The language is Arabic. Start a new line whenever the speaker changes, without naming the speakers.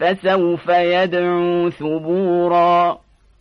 فسوف يدعو ثبورا.